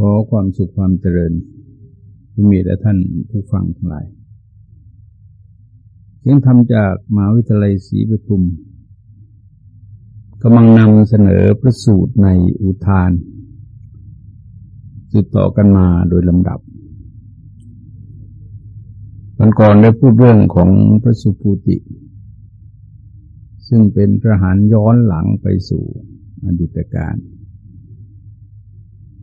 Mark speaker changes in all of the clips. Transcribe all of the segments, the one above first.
Speaker 1: ขอความสุขความเจริญจงมีแด่ท่านผู้ฟังทั้งหลายเสียงธรรมจากมหาวิทยาลัยศรีปทุมกำลังนำเสนอพระสูตรในอุทานสืบต่อกันมาโดยลำดับวันก่อนได้พูดเรื่องของพระสุภูติ ซึ่งเป็นพระหารย้อนหลังไปสู่อดีตการเ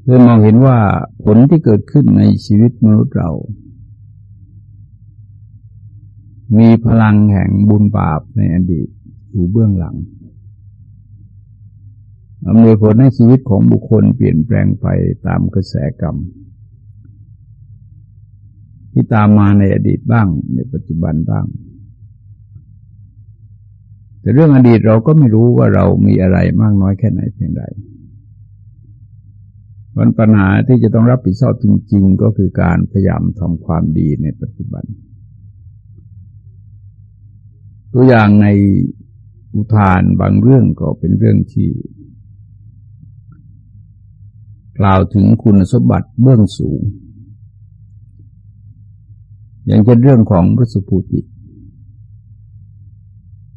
Speaker 1: พื่อมองเห็นว่าผลที่เกิดขึ้นในชีวิตมนุษย์เรา มีพลังแห่งบุญบาปในอดีตอยู่เบื้องหลังอำนวยผลให้ชีวิตของบุคคลเปลี่ยนแปลงไปตามกระแสกรรม ที่ตามมาในอดีตบ้างในปัจจุบันบ้าง แต่เรื่องอดีตเราก็ไม่รู้ว่าเรามีอะไรมากน้อยแค่ไหนเพียงใด วันปัญหาที่จะต้องรับผิดชอบจริง ๆ ก็คือการพยายามทำความดีในปัจจุบัน ตัวอย่างในอุทานบางเรื่องก็เป็นเรื่องที่ กล่าวถึงคุณสมบัติเบื้องสูง อย่างเช่นเรื่องของพระสุภูติ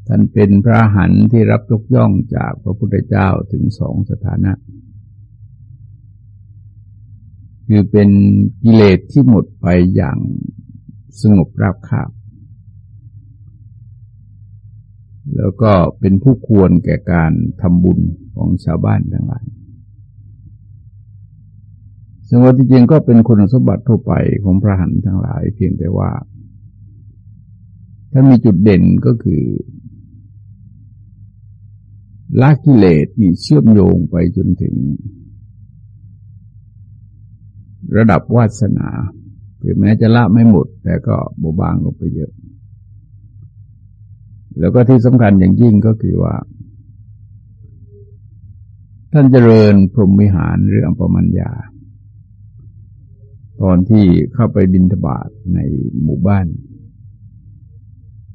Speaker 1: ท่านเป็นพระหันที่รับยกย่องจากพระพุทธเจ้าถึงสองสถานะ คือเป็นกิเลสที่หมดไปอย่างสงบราบคาบ แล้วก็เป็นผู้ควรแก่การทำบุญของชาวบ้านทั้งหลายซึ่งว่าที่จริงก็เป็นคุณสมบัติทั่วไปของพระหันทั้งหลาย เพียงแต่ว่าถ้านมีจุดเด่นก็คือละกิเลสนี่เชื่อมโยงไปจนถึง ระดับวาสนาถึงแม้จะละไม่หมด แต่ก็บาบางลงไปเยอะ แล้วก็ที่สำคัญอย่างยิ่งก็คือว่า ท่านเจริญพรหมวิหารหรืออัปปมัญญา ตอนที่เข้าไปบินทบาทในหมู่บ้าน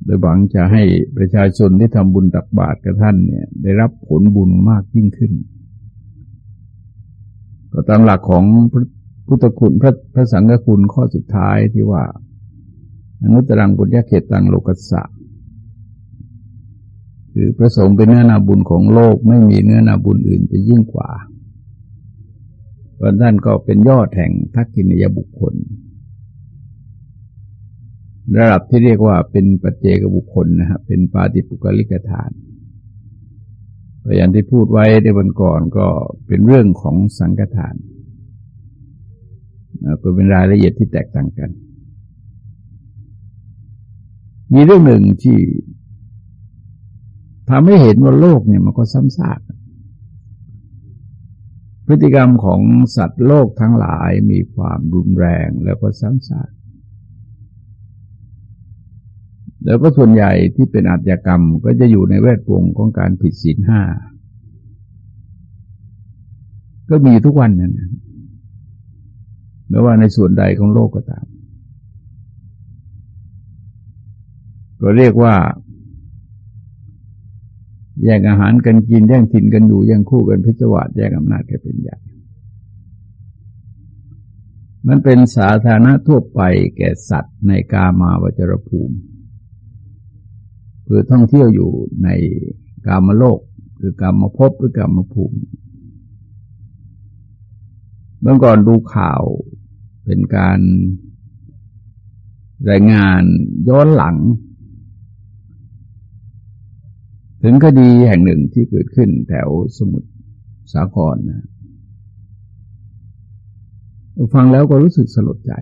Speaker 1: โดยหวังจะให้ประชาชนที่ทำบุญตักบาตรกับท่านเนี่ย ได้รับผลบุญมากยิ่งขึ้น ก็ตามหลักของพ พุทธคุณพระพระสังฆคุณข้อสุดท้ายที่ว่าอนุตรังบุญญาเขตตังโลกัสสะคือพระสงฆ์เป็นเนื้อนาบุญของโลกไม่มีเนื้อนาบุญอื่นจะยิ่งกว่าเพราะท่านก็เป็นยอดแห่งทักษิณยบุคคล ระดับที่เรียกว่าเป็นปัจเจกบุคคลนะครับเป็นปาติปุกลิกทานอย่างที่พูดไว้ในวันก่อนก็เป็นเรื่องของสังฆทาน ก็เป็นรายละเอียดที่แตกต่างกัน มีเรื่องหนึ่งที่ทำให้เห็นว่าโลกเนี่ยมันก็ซ้ำซากพฤติกรรมของสัตว์โลกทั้งหลายมีความรุนแรงแล้วก็ซ้ำซากแล้วก็ส่วนใหญ่ที่เป็นอาชญากรรมก็จะอยู่ในแวดวงของการผิดศีลห้า ก็มีทุกวันนั่นนะ ไม่ว่าในส่วนใดของโลกก็ตาม ก็เรียกว่า แย่งอาหารกันกินแย่งถิ่นกันอยู่แย่งคู่กันพิจวาสแย่งอำนาจกันเป็นใหญ่มันเป็นสาธารณะทั่วไปแก่สัตว์ในกามาวจรภูมิเพื่อท่องเที่ยวอยู่ในกามโลกหรือกามภพหรือกามภูมิ เมื่อก่อนดูข่าว เป็นการรายงานย้อนหลัง ถึงคดีแห่งหนึ่งที่เกิดขึ้นแถวสมุทรสาครนะฟังแล้วก็รู้สึกสลดใจ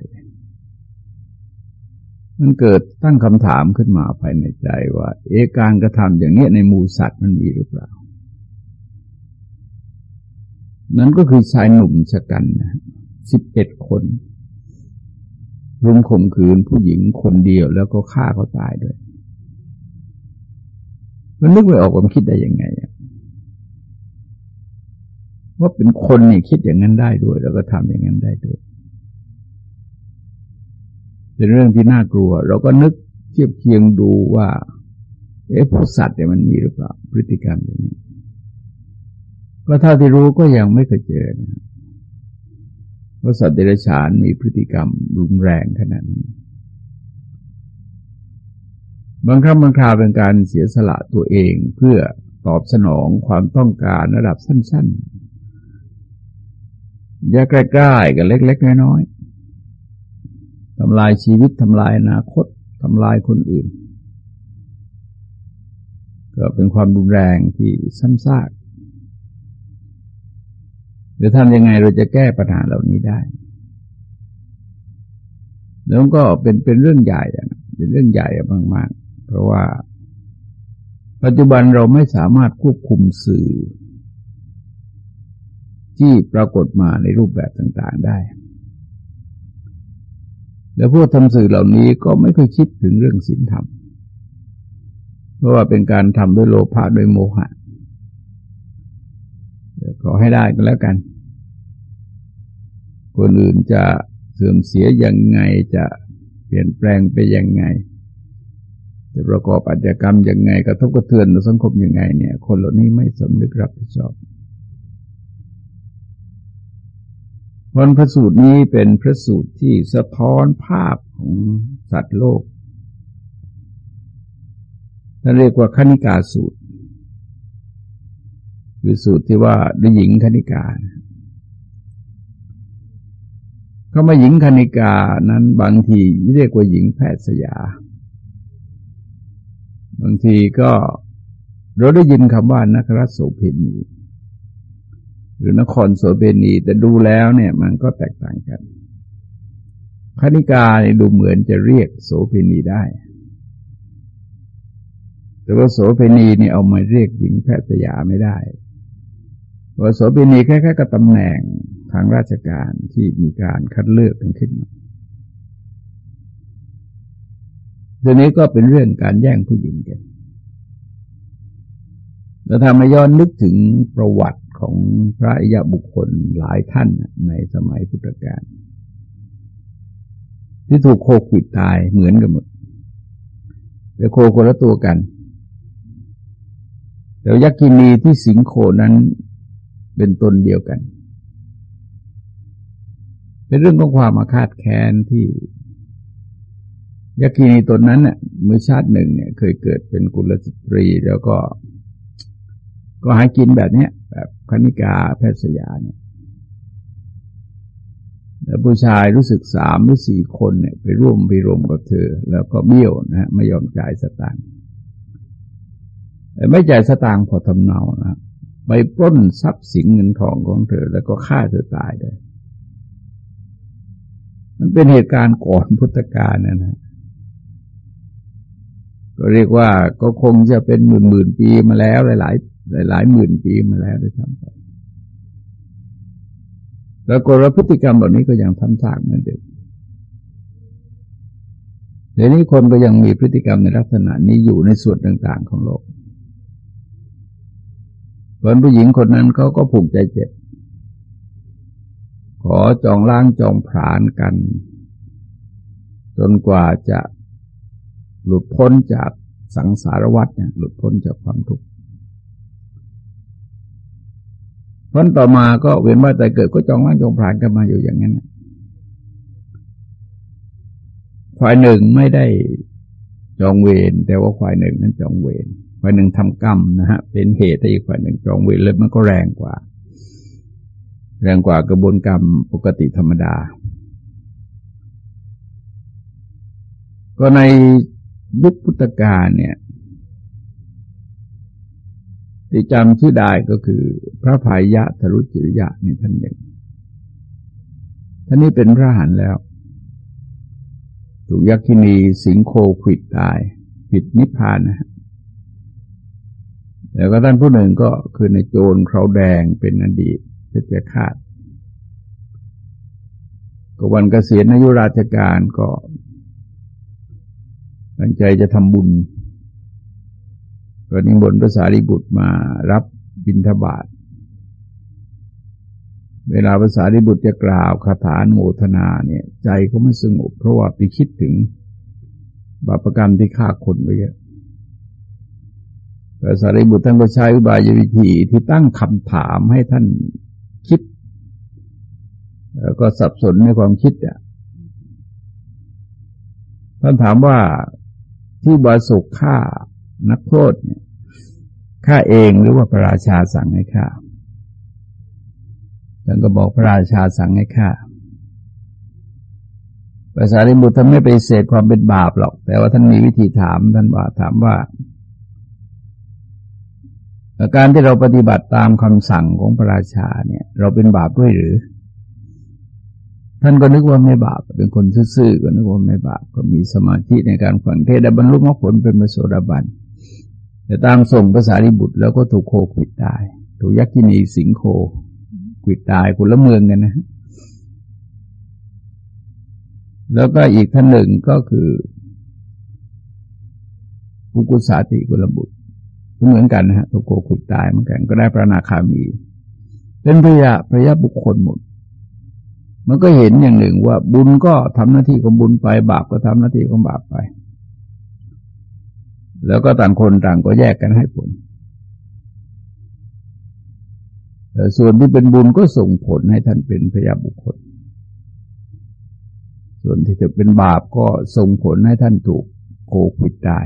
Speaker 1: มันเกิดตั้งคำถามขึ้นมาภายในใจว่า เอการกระทำอย่างนี้ในมูสัตว์มันมีหรือเปล่า นั่นก็คือชายหนุ่มชะกันนะสิบเอ็ดคน รุมข่มขืนผู้หญิงคนเดียวแล้วก็ฆ่าเขาตายด้วย มันนึกไม่ออกว่ามันคิดได้ยังไงว่าเป็นคนนี่คิดอย่างนั้นได้ด้วย แล้วก็ทำอย่างนั้นได้ด้วย เป็นเรื่องที่น่ากลัว เราก็นึกเทียบเคียงดูว่า เอ๊ะพวกสัตว์เนี่ยมันมีหรือเปล่าพฤติกรรมอย่างนี้ ก็เท่าที่รู้ก็ยังไม่เคยเจอนะ ว่าสัตว์เดรัจฉานมีพฤติกรรมรุนแรงขนาดนี้ บางครั้งบางคราวเป็นการเสียสละตัวเองเพื่อตอบสนองความต้องการระดับสั้นๆอย่าใกล้ๆกับเล็ก ๆ น้อยๆทำลายชีวิตทำลายอนาคตทำลายคนอื่น ก็เป็นความรุนแรงที่ซ้ำซาก หรือทำยังไงเราจะแก้ปัญหาเหล่านี้ได้ แล้วก็เป็นเป็นเรื่องใหญ่เป็นเรื่องใหญ่มากๆ เพราะว่า ปัจจุบันเราไม่สามารถควบคุมสื่อ ที่ปรากฏมาในรูปแบบต่างๆได้ แล้วพวกทำสื่อเหล่านี้ก็ไม่เคยคิดถึงเรื่องศีลธรรม เพราะว่าเป็นการทำด้วยโลภะโดยโมหะ ขอให้ได้ก็แล้วกัน คนอื่นจะเสื่อมเสียยังไงจะเปลี่ยนแปลงไปยังไง จะประกอบอาชญากรรมยังไงกระทบกระเทือนต่อสังคมยังไง เนี่ย คนเหล่านี้ไม่สำนึกรับผิดชอบวันพระสูตรนี้เป็นพระสูตรที่สะท้อนภาพของสัตว์โลกท่านเรียกว่าคณิกาสูตร คือสูตรที่ว่าด้วยหญิงคณิกาเขามาหญิงคณิกานั้นบางทีเรียกว่าหญิงแพทย์สยา บางทีก็เราได้ยินคำว่านักรัศโสเพณีหรือนครโสเพณีแต่ดูแล้วเนี่ยมันก็แตกต่างกันคณิกาเนี่ยดูเหมือนจะเรียกโสเพณีได้ แต่ว่าโสเพณีนี่เอามาเรียกหญิงแพทย์สยาไม่ได้ ว่าโสเภณีแค่แค่กับตำแหน่งทางราชการที่มีการคัดเลือกกันขึ้นมาเรื่องนี้ก็เป็นเรื่องการแย่งผู้หญิงกันแล้วทำให้ย้อนนึกถึงประวัติของพระอยบุคคลหลายท่านในสมัยพุทธกาลที่ถูกโคขิดตายเหมือนกันหมดแต่โคคนละตัวกัน แต่ยักษินีที่สิงโคนั้น เป็นตนเดียวกัน เป็นเรื่องของความมาคาดแค้นที่ยักษ์นีตนนั้นเนี่ยมือชาติหนึ่งเนี่ย เคยเกิดเป็นกุลสตรี แล้วก็ ก็หากินแบบเนี้ย แบบคณิกาแพทย์สยาเนี่ยแล้วผู้ชายรู้สึกสามหรือสี่คนเนี่ย ไปร่วมไปรวมกับเธอ แล้วก็เบี้ยวนะฮะไม่ยอมจ่ายสตางค์ไม่จ่ายสตางค์พอทำเนานะ ไปปล้นทรัพย์สินเงินทองของเธอ แล้วก็ฆ่าเธอตายเลยมันเป็นเหตุการณ์ก่อนพุทธกาลนะนะก็เรียกว่าก็คงจะเป็นหมื่นหมื่นปีมาแล้ว หลายหลายหลายหลายหมื่นปีมาแล้วด้วยซ้ำไปแล้วก็พฤติกรรมแบบนี้ก็ยังทำซากเหมือนเดิมเดี๋ยวนี้คนก็ยังมีพฤติกรรมในลักษณะนี้อยู่ในส่วนต่าง ๆ ของโลก วนผู้หญิงคนนั้นเขาก็ผูกใจเจ็บ ขอจองล้างจองผลานกัน จนกว่าจะหลุดพ้นจากสังสารวัฏเนี่ยหลุดพ้นจากความทุกข์พ้นต่อมาก็เวียนว่าแต่เกิดก็จองล้างจองผลานกันมาอยู่อย่างนั้นฝ่ายหนึ่งไม่ได้จองเวรแต่ว่าฝ่ายหนึ่งนั้นจองเวร ฝ่ายหนึ่งทำกรรมนะฮะเป็นเหตุให้อีกฝ่ายหนึ่งจองเวรเลยมันก็แรงกว่า แรงกว่ากระบวนกรรมปกติธรรมดา ก็ในยุคพุทธกาลเนี่ยที่จำชื่อได้ก็คือ พระภายะทรุจิริยะในท่านหนึ่งท่านนี้เป็นพระหันแล้ว ถูกยักษินีสิงโคขิดตายผิดนิพพานนะฮะ แล้วก็ท่านผู้หนึ่งก็คือในโจรเขาวแดงเป็นอดีตเพชรคาดก็วันเกษียณอายุราชการก็ตั้งใจจะทำบุญก็นิมนต์พระสารีบุตรมารับบิณฑบาต เวลาภาษาริบุตรจะกล่าวคาถาโมทนาเนี่ย ใจก็ไม่สงบเพราะว่าไปคิดถึงบาปรกรรมที่ฆ่าคนไปเยอะ พระสารีบุตรท่านก็ใช้อุบายวิธีที่ตั้งคำถามให้ท่านคิด แล้วก็สับสนในความคิดอะท่านถามว่าที่บาสุกฆ่านักโทษเนี่ยฆ่าเองหรือว่าพระราชาสั่งให้ฆ่าท่านก็บอกพระราชาสั่งให้ฆ่าภาษาริบุตรท่านไม่ไปเสดความเป็นบาปหรอก แต่ว่าท่านมีวิธีถามท่านว่าถามว่า การที่เราปฏิบัติตามคำสั่งของพระราชาเนี่ย เราเป็นบาปด้วยหรือ ท่านก็นึกว่าไม่บาป เป็นคนซื่อๆก็นึกว่าไม่บาป ก็มีสมาธิในการฟังเทศได้บรรลุมรรคผลเป็นมรโสดาบันแต่ตามส่งภาษาริบุตรแล้วก็ถูกโคขิดตาย ถูกยักษ์กินีสิงโคขิดตายคนละเมืองกันนะ แล้วก็อีกท่านหนึ่งก็คือปุกุสาติกุลบุตร เหมือนกันนะฮะถูกโคขุดตายเหมือนกันก็ได้พระนาคามี เป็นพระยาพระยาบุคคลหมด มันก็เห็นอย่างหนึ่งว่าบุญก็ทำหน้าที่ของบุญไป บาปก็ทำหน้าที่ของบาปไป แล้วก็ต่างคนต่างก็แยกกันให้ผลส่วนที่เป็นบุญก็ส่งผลให้ท่านเป็นพระยาบุคคล ส่วนที่จะเป็นบาปก็ส่งผลให้ท่านถูกโคขิดตาย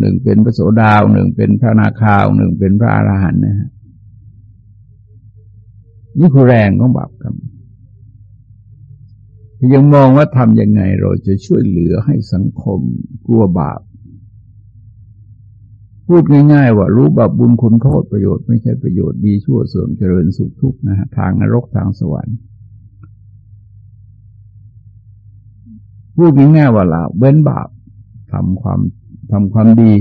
Speaker 1: หนึ่งเป็นพระโสดาหนึ่งเป็นพระนาคาหนึ่งเป็นพระอรหันต์นะฮะนี่คือแรงของบาปกรรมยังมองว่าทำยังไงเราจะช่วยเหลือให้สังคมกลัวบาป พูดง่าย ๆ ว่ารู้บาปบุญคุณโทษประโยชน์ไม่ใช่ประโยชน์ดีชั่วเสื่อมเจริญสุขทุกข์นะฮะทางนรกทางสวรรค์พูดง่ายๆว่าละเว้นบาปทำความ ทำความดี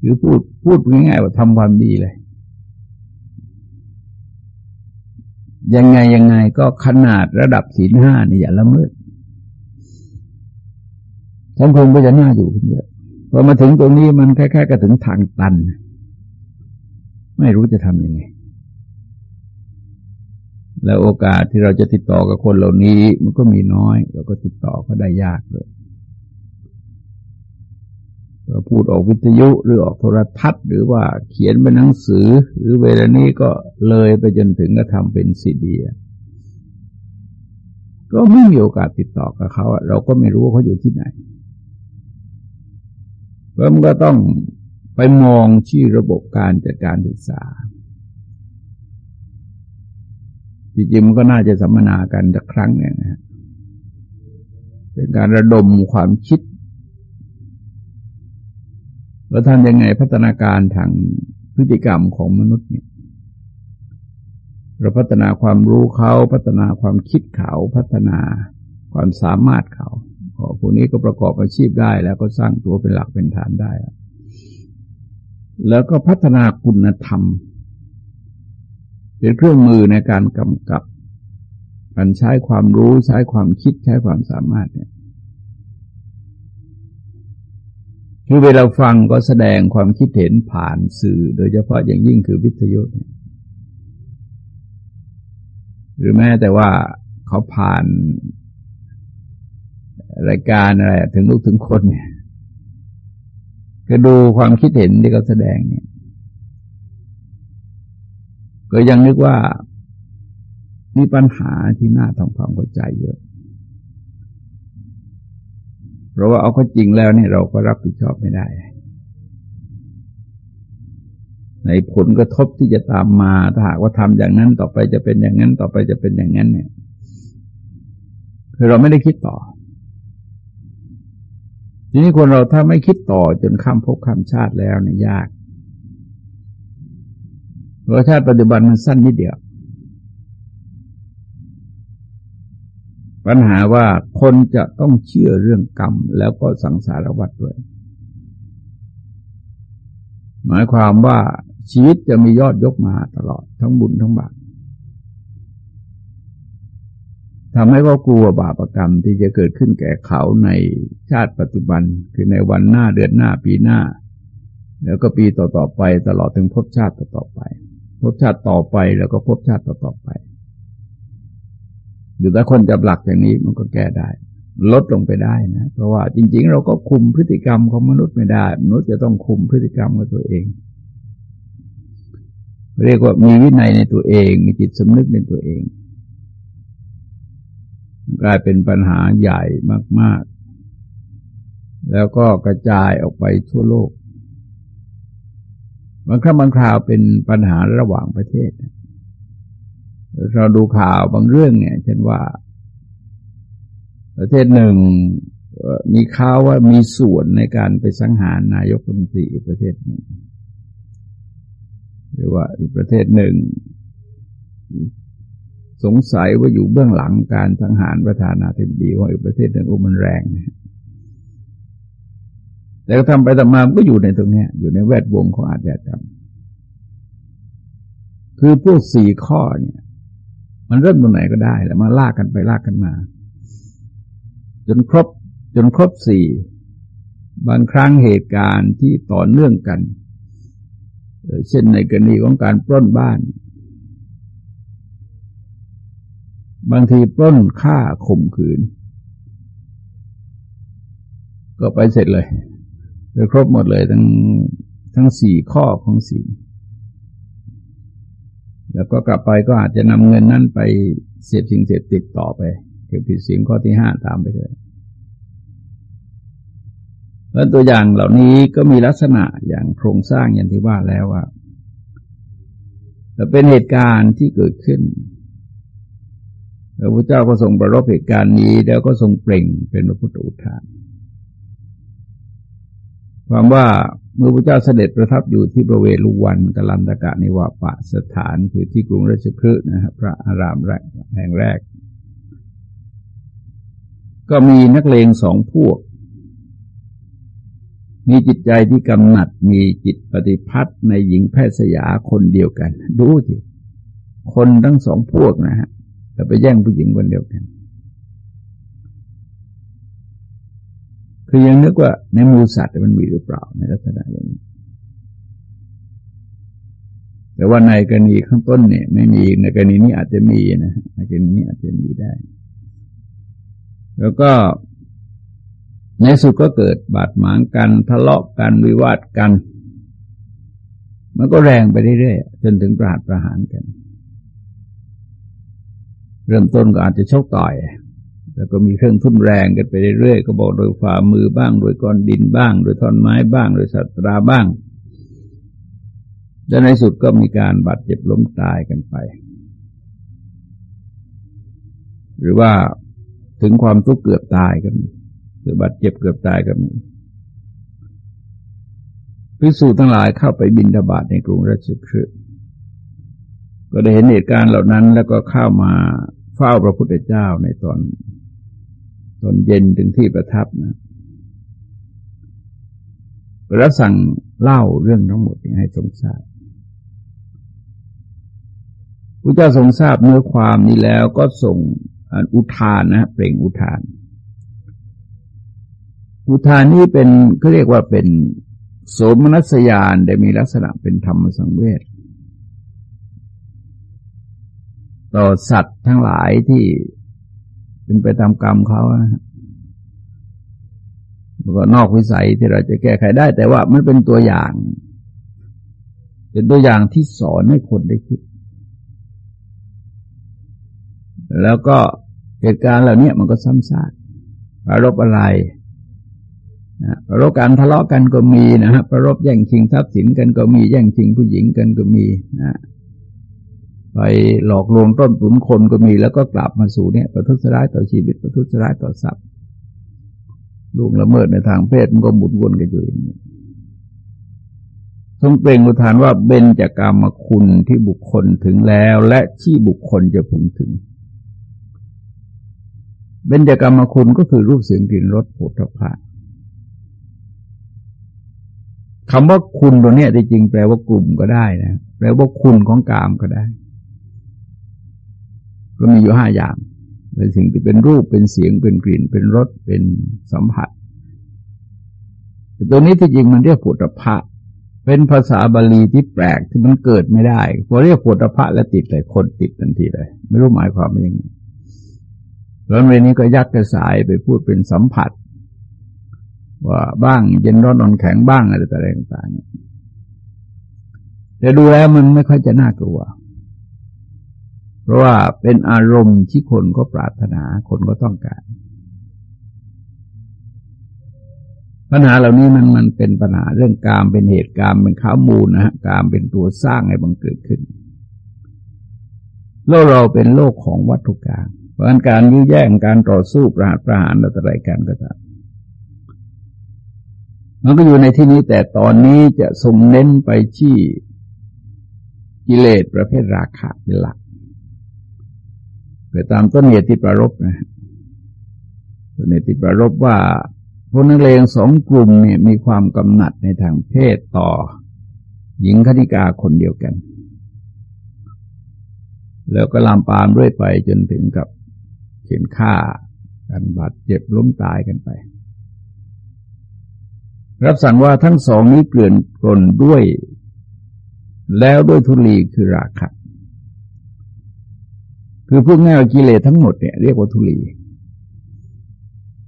Speaker 1: หรือพูดพูดง่ายๆว่าทำความดีเลย ยังไงยังไงก็ขนาดระดับศีลห้านี่อย่าละเมิดสังคมก็จะน่าอยู่เยอะพอมาถึงตรงนี้มันแค่ๆก็ถึงทางตัน ไม่รู้จะทำยังไง แล้วโอกาสที่เราจะติดต่อกับคนเหล่านี้ มันก็มีน้อย เราก็ติดต่อก็ได้ยากเลย พูดออกวิทยุหรือออกโทรทัศน์ หรือว่าเขียนเป็นหนังสือ หรือเวลานี้ก็เลยไปจนถึงกระทำเป็นซีดีก็ไม่มีโอกาสติดต่อกับเขาเราก็ไม่รู้ว่าเขาอยู่ที่ไหนเพราะมันก็ต้องไปมองที่ระบบการจัดการศึกษาจริงๆมันก็น่าจะสัมมนากันสักครั้งเนี่ยนะเป็นการระดมความคิด ว่าท่านยังไงพัฒนาการทางพฤติกรรมของมนุษย์เนี่ยเราพัฒนาความรู้เขาพัฒนาความคิดเขาพัฒนาความสามารถเขาพวกนี้ก็ประกอบอาชีพได้แล้วก็สร้างตัวเป็นหลักเป็นฐานได้ แล้วก็พัฒนาคุณธรรม เป็นเครื่องมือในการกำกับการใช้ความรู้ใช้ความคิดใช้ความสามารถเนี่ย คือเวลาฟังก็แสดงความคิดเห็นผ่านสื่อ โดยเฉพาะอย่างยิ่งคือวิทยุหรือแม้แต่ว่าเขาผ่านรายการอะไรถึงลูกถึงคนเนี่ยก็ดูความคิดเห็นที่เขาแสดงเนี่ย ก็ยังนึกว่ามีปัญหาที่น่าทำความเข้าใจเยอะ เพราะว่าเอาข้อจริงแล้วเนี่ยเราก็รับผิดชอบไม่ได้ ในผลกระทบที่จะตามมาถ้าหากว่าทำอย่างนั้นต่อไปจะเป็นอย่างนั้น ต่อไปจะเป็นอย่างนั้นเนี่ยคือเราไม่ได้คิดต่อ ทีนี้คนเราถ้าไม่คิดต่อจนข้ามภพข้ามชาติแล้วเนี่ยยากเพราะชาติปัจจุบันมันสั้นนิดเดียว ปัญหาว่าคนจะต้องเชื่อเรื่องกรรมแล้วก็สังสารวัฏด้วย หมายความว่าชีวิตจะมียอดยกมาตลอดทั้งบุญทั้งบาปทำให้เขากลัวบาปกรรมที่จะเกิดขึ้นแก่เขาในชาติปัจจุบัน คือในวันหน้าเดือนหน้าปีหน้า แล้วก็ปีต่อๆไปตลอดถึงภพชาติต่อๆไปภพชาติต่อไปแล้วก็ภพชาติต่อๆไป อยู่แต่คนจับหลักอย่างนี้มันก็แก้ได้ ลดลงไปได้นะ เพราะว่าจริง ๆ เราก็คุมพฤติกรรมของมนุษย์ไม่ได้ มนุษย์จะต้องคุมพฤติกรรมของตัวเอง เรียกว่ามีวินัยในตัวเอง มีจิตสำนึกในตัวเอง กลายเป็นปัญหาใหญ่มาก ๆ แล้วก็กระจายออกไปทั่วโลกบางครั้งบางคราวเป็นปัญหาระหว่างประเทศ เราดูข่าวบางเรื่องเนี่ย เช่นว่า ประเทศหนึ่งมีข่าวว่ามีส่วนในการไปสังหารนายกรัฐมนตรีประเทศหนึ่งหรือว่าอีกประเทศหนึ่ง สงสัยว่าอยู่เบื้องหลังการสังหารประธานาธิบดีว่าอีกประเทศหนึ่งอุมันแรงนะแต่ก็ทำไปทำมาก็อยู่ในตรงนี้อยู่ในแวดวงของอาชญากรรมคือพวกสี่ข้อเนี่ย มันเริ่มตรงไหนก็ได้แล้วมาลากกันไปลากกันมา จนครบ จนครบสี่บางครั้งเหตุการณ์ที่ต่อเนื่องกัน เช่นในกรณีของการปล้นบ้าน บางทีปล้นฆ่าข่มขืน ก็ไปเสร็จเลยโดยครบหมดเลยทั้งทั้งสี่ข้อของสิ่ แล้วก็กลับไปก็อาจจะนำเงินนั้นไปเสียสิ่งเสพติดต่อไปเกี่ยวผิดสิ่งข้อที่ห้าตามไปเลยแล้วตัวอย่างเหล่านี้ก็มีลักษณะอย่างโครงสร้างอย่างที่ว่าแล้วว่าเป็นเหตุการณ์ที่เกิดขึ้นพระพุทธเจ้าก็ทรงประรบเหตุการณ์นี้ แล้วก็ทรงเปล่งเป็นพระพุทธอุทาน ความว่า เมื่อพระเจ้าเสด็จประทับอยู่ที่บริเวณลุวันกลันตกะนิวาปะสถานคือที่กรุงราชคฤห์นะครับพระอารามแรกแห่งแรก ก็มีนักเลงสองพวก มีจิตใจที่กำหนัดมีจิตปฏิพัทธ์ในหญิงแพทย์สยาคนเดียวกัน ดูสิคนทั้งสองพวกนะฮะแต่ไปแย่งผู้หญิงคนเดียวกัน คือยังนึกว่าในมูสัตว์มันมีหรือเปล่าในลักษณะอย่างนี้แต่ว่าในกรณีข้างต้นเนี่ย ไม่มีในกรณีนี้อาจจะมีนะในกรณีนี้อาจจะมีได้ แล้วก็ในสุดก็เกิดบาดหมางกันทะเลาะกันวิวาทกัน มันก็แรงไปเรื่อยๆจนถึงประหารประหารกัน เริ่มต้นก็อาจจะชกต่อย แล้วก็มีเครื่องทุ่นแรงกันไปเรื่อยๆก็บอกโดยฝ่ามือบ้าง โดยก้อนดินบ้าง โดยท่อนไม้บ้าง โดยสัตราบ้างและในสุดก็มีการบาดเจ็บล้มตายกันไป หรือว่าถึงความทุกข์เกือบตายกันคือบาดเจ็บเกือบตายก็มีพิสูจทั้งหลายเข้าไปบินทบาทในกรุงราชคฤห์ก็ได้เห็นเหตุการณ์เหล่านั้น แล้วก็เข้ามาเฝ้าพระพุทธเจ้าในตอน ตอนเย็นถึงที่ประทับนะแล้วสั่งเล่าเรื่องทั้งหมดให้ทรงทราบพระเจ้าทรงทราบเนื้อความนี้แล้วก็ส่งอุทานนะเปล่งอุทาน อุทานนี้เป็นเขาเรียกว่าเป็นโสมนัสยานได้มีลักษณะเป็นธรรมสังเวชต่อสัตว์ทั้งหลายที่ เป็นไปตามกรรมเขานะก็นอกวิสัยที่เราจะแก้ไขได้ แต่ว่ามันเป็นตัวอย่าง เป็นตัวอย่างที่สอนให้คนได้คิด แล้วก็เหตุการณ์เหล่านี้มันก็ซ้ำซากอารบอะไรนะประรบการทะเลาะกันก็มีนะฮะประรบแย่งชิงทรัพย์สินกันก็มีแย่งชิงผู้หญิงกันก็มีนะ ไปหลอกลวงต้นตุนคนก็มีแล้วก็กลับมาสู่เนี่ยประทุษร้ายต่อชีวิตประทุษร้ายต่อทรัพย์ล่วงละเมิดในทางเพศมันก็หมุนวนกันอยู่อย่างนี้ทรงเปล่งอุทานว่าเบญจากกรรมคุณที่บุคคลถึงแล้ว และที่บุคคลจะพึงถึง เบญจากกรรมคุณก็คือรูปเสียงกลิ่นรสผลิตภัณฑ์คำว่าคุณตัวเนี้ยจริงแปลว่ากลุ่มก็ได้นะแปลว่าคุณของกามก็ได้ ก็มีอยู่ห้าอย่าง เป็นสิ่งที่เป็นรูปเป็นเสียงเป็นกลิ่น เป็นรสเป็นสัมผัสแต่ตัวนี้ที่จริงมันเรียกปุถะพะเป็นภาษาบาลีที่แปลกที่มันเกิดไม่ได้พอเรียกปุถะพะแล้วติดเลยคนติดทันทีเลย ไม่รู้หมายความว่ายังไงแล้วเรนี้ก็ยักกระสายไปพูดเป็นสัมผัส ว่าบ้างเย็นร้อนนอนแข็งบ้างอะไรต่างๆแต่ดูแล้วมันไม่ค่อยจะน่ากลัว เพราะว่าเป็นอารมณ์ที่คนก็ปรารถนาคนก็ต้องการ ปัญหาเหล่านี้มันมันเป็นปัญหาเรื่องกามเป็นเหตุการณ์เป็นข้ามูลนะฮะกามเป็นตัวสร้างให้บังเกิดขึ้น โลกเราเป็นโลกของวัตถุกรรมเพราะการยื้อแย่งการต่อสู้ประหารประหารอะไรกันก็ตามมันก็อยู่ในที่นี้แต่ตอนนี้จะทรงเน้นไปที่กิเลสประเภทราคะเป็นหลัก เกิดตามต้นเหตุที่ประรบนะต้นเหตุที่ประรบว่าพวกนักเลงสองกลุ่มเนี่ยมีความกำหนัดในทางเพศต่อ หญิงคณิกาคนเดียวกัน แล้วก็ลามปามด้วยไปจนถึงกับเขียนฆ่ากันบาดเจ็บล้มตายกันไป รับสั่งว่าทั้งสองนี้เกลื่อนกลนด้วย แล้วด้วยทุลีคือราคะ คือพูดง่ายว่ากิเลสทั้งหมดเนี่ยเรียกว่าทุลี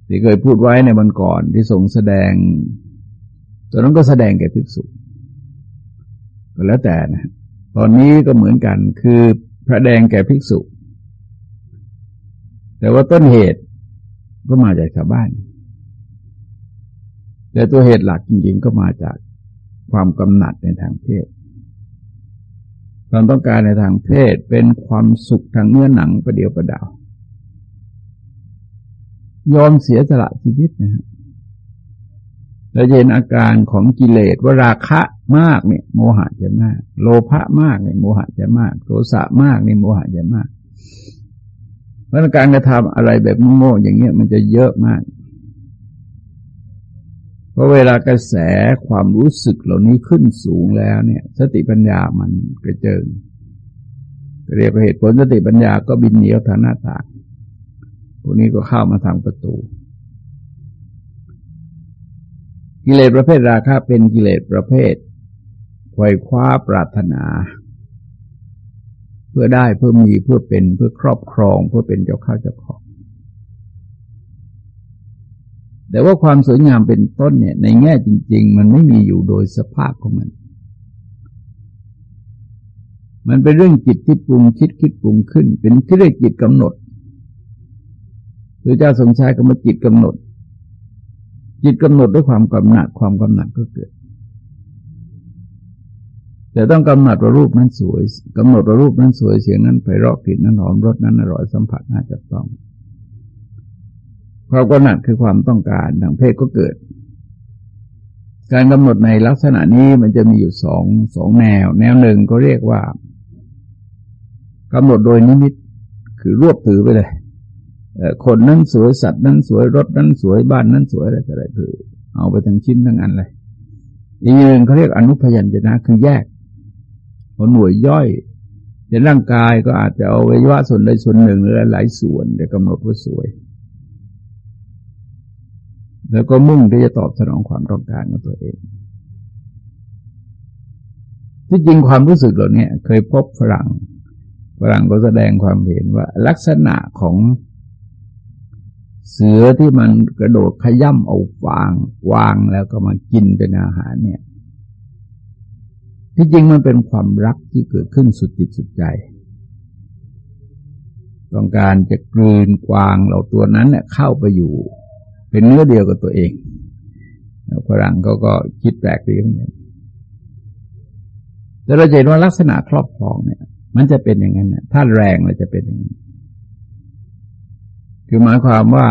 Speaker 1: ที่เคยพูดไว้ในวันก่อนที่ทรงแสดงตอนนั้นก็แสดงแก่ภิกษุก็แล้วแต่นะตอนนี้ก็เหมือนกันคือพระแดงแก่ภิกษุ แต่ว่าต้นเหตุก็มาจากชาวบ้าน แต่ตัวเหตุหลักจริงๆก็มาจากความกำหนัดในทางเพศ ความต้องการในทางเพศเป็นความสุขทางเนื้อหนังประเดียวประดาว ยอมเสียสละชีวิตนะฮะเราเห็นอาการของกิเลสว่าราคะมากเนี่ยโมหะจะมาก โลภะมากเนี่ยโมหะจะมาก โทสะมากเนี่ยโมหะจะมากเพราะการกระทำอะไรแบบโง่อย่างเงี้ยมันจะเยอะมาก ราะเวลากระแสความรู้สึกเหล่านี้ขึ้นสูงแล้วเนี่ย สติปัญญามันกระเจิงเรียกเหตุผลสติปัญญาก็บินเหนียวทางหน้าต่างพวกนี้ก็เข้ามาทางประตู กิเลสประเภทราคะเป็นกิเลสประเภทไขว่คว้าปรารถนา เพื่อได้เพื่อมีเพื่อเป็นเพื่อครอบครองเพื่อเป็นเจ้าข้าเจ้าของ แต่ว่าความสวยงามเป็นต้นเนี่ย ในแง่จริง ๆ มันไม่มีอยู่โดยสภาพของมัน มันเป็นเรื่องจิตที่ปรุงคิดคิดปรุงขึ้น เป็นที่เรียกจิตกำหนดพระเจ้าทรงใช้คำว่าจิตกำหนด จิตกำหนดด้วยความกำหนัดความกำหนัดก็เกิด แต่ต้องกำหนัดว่ารูปนั้นสวยกำหนดว่ารูปนั้นสวยเสียงนั้นไพเราะกลิ่นนั้นหอมรสนั้นอร่อยสัมผัสน่าจะต้อง ความกำหนัดคือความต้องการทางเพศก็เกิด การกำหนดในลักษณะนี้มันจะมีอยู่สองสองแนว แนวหนึ่งก็เรียกว่ากำหนดโดยนิมิตคือรวบถือไปเลยคนนั้นสวยสัตว์นั้นสวยรถนั้นสวยบ้านนั้นสวยอะไรอะไรคือ เอาไปทั้งชิ้นทั้งอันเลยอีกหนึ่งเขาเรียกอนุพยัญชนะคือแยกผลหน่วยย่อยในร่างกายก็อาจจะเอาไว้ว่าส่วนใดส่วนหนึ่งหรือหลายส่วนแต่กำหนดว่าสวย แล้วก็มุ่งที่จะตอบสนองความต้องการของตัวเอง ที่จริงความรู้สึกเหล่านี้เคยพบฝรั่ง ฝรั่งก็แสดงความเห็นว่าลักษณะของเสือที่มันกระโดดขย่ำเอาฟางวางแล้วก็มากินเป็นอาหารเนี่ย ที่จริงมันเป็นความรักที่เกิดขึ้นสุดจิตสุดใจ ต้องการจะกลืนกวางเหล่าตัวนั้นเนี่ยเข้าไปอยู่ เป็นเนื้อเดียวกับตัวเองฝรั่งเขาก็คิดแปลกดีเหมือนกันแต่เราเห็นว่าลักษณะครอบครองเนี่ย มันจะเป็นอย่างนั้นนะถ้าแรงเลยจะเป็นอย่างนี้คือหมายความว่า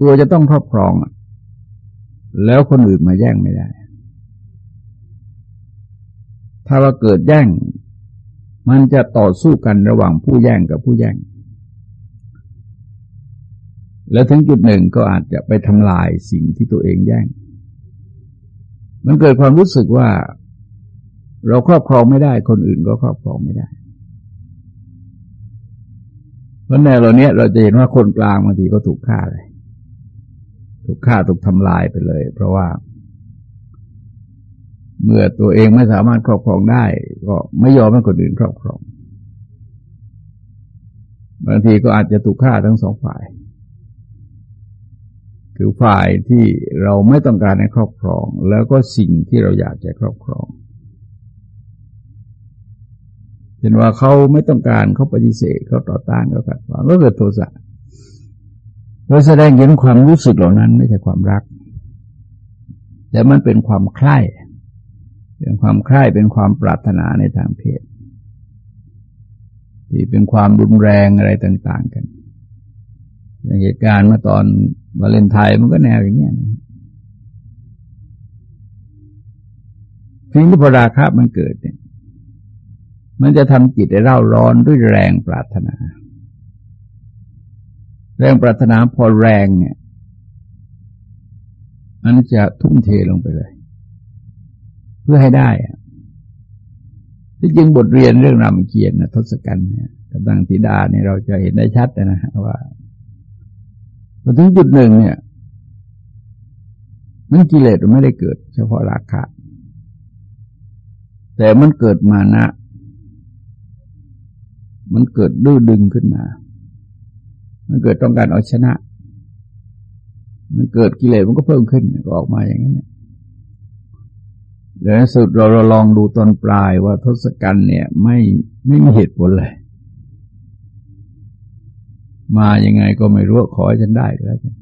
Speaker 1: ตัวจะต้องครอบครองแล้วคนอื่นมาแย่งไม่ได้ ถ้าว่าเกิดแย่ง มันจะต่อสู้กันระหว่างผู้แย่งกับผู้แย่ง แล้วถึงจุดหนึ่งก็อาจจะไปทำลายสิ่งที่ตัวเองแย่ง มันเกิดความรู้สึกว่า เราครอบครองไม่ได้ คนอื่นก็ครอบครองไม่ได้ เพราะในเราเนี้ยเราจะเห็นว่าคนกลางบางทีก็ถูกฆ่าเลย ถูกฆ่าถูกทำลายไปเลย เพราะว่า เมื่อตัวเองไม่สามารถครอบครองได้ ก็ไม่ยอมให้คนอื่นครอบครอง บางทีก็อาจจะถูกฆ่าทั้งสองฝ่าย คือฝ่ายที่เราไม่ต้องการให้ครอบครอง แล้วก็สิ่งที่เราอยากจะครอบครองเห็นว่าเขาไม่ต้องการเขาปฏิเสธเขาต่อต้านเขาขัดขวางก็เกิดโทสะเราแสดงเห็นความรู้สึกเหล่านั้นไม่ใช่ความรัก แต่มันเป็นความใคร่เป็นความใคร่เป็นความปรารถนาในทางเพศที่เป็นความรุนแรงอะไรต่าง ๆ กันอย่างเหตุการณ์เมื่อตอน วาเลนไทน์มันก็แนวอย่างเงี้ยสิ่งที่พราคามันเกิดเนี่ย มันจะทำจิตให้เร่าร้อนด้วยแรงปรารถนา แรงปรารถนาพอแรงเนี่ย มันจะทุ่มเทลงไปเลย เพื่อให้ได้อะที่จริงบทเรียนเรื่องรามเกียรตินะทศกัณฐ์เนี่ยกับดังธิดาเนี่ยเราจะเห็นได้ชัดนะฮะว่า พอถึงจุดหนึ่งเนี่ยมันกิเลสมันไม่ได้เกิด เฉพาะราคะ แต่มันเกิดมานะ มันเกิดดื้อดึงขึ้นมา มันเกิดต้องการเอาชนะ มันเกิดกิเลสมันก็เพิ่มขึ้นก็ออกมาอย่างนั้นแล้วสุดเราเราลองดูตอนปลายว่าทศกัณฐ์เนี่ย ไม่ไม่มีเหตุผลเลย มายังไงก็ไม่รู้ขอให้ฉันได้ก็แล้วกัน